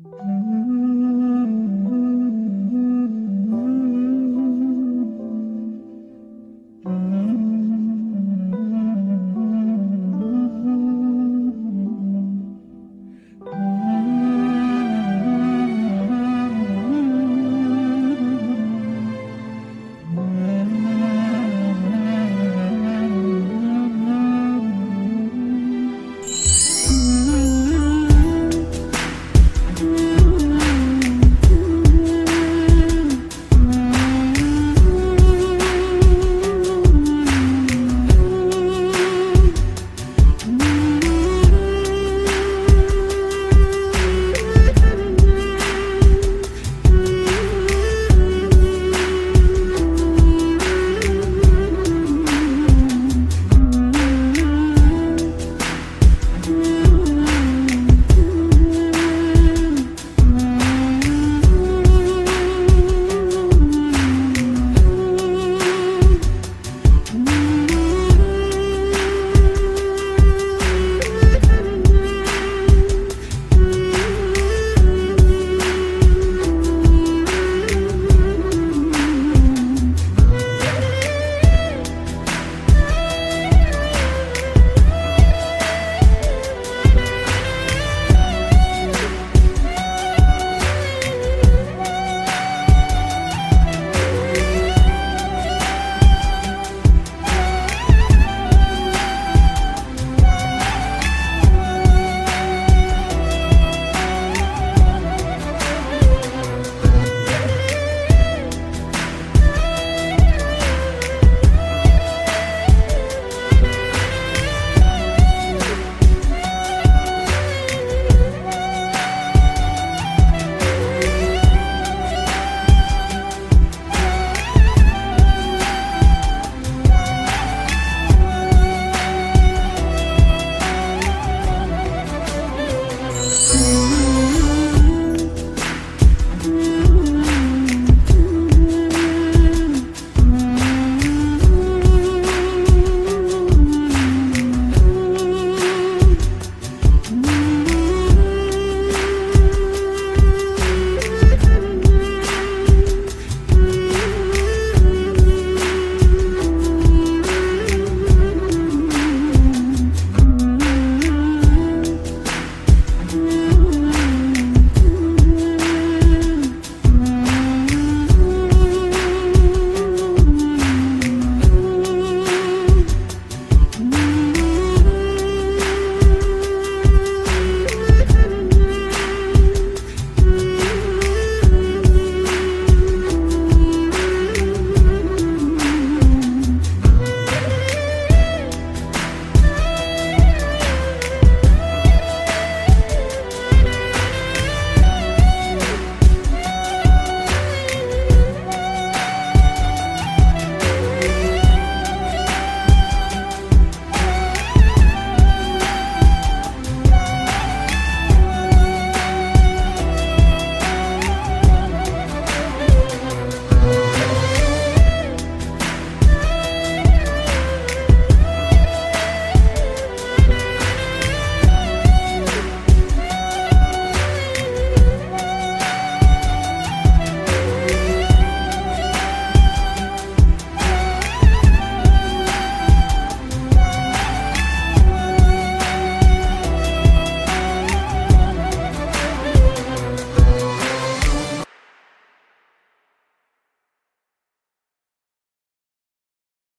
Mm-hmm.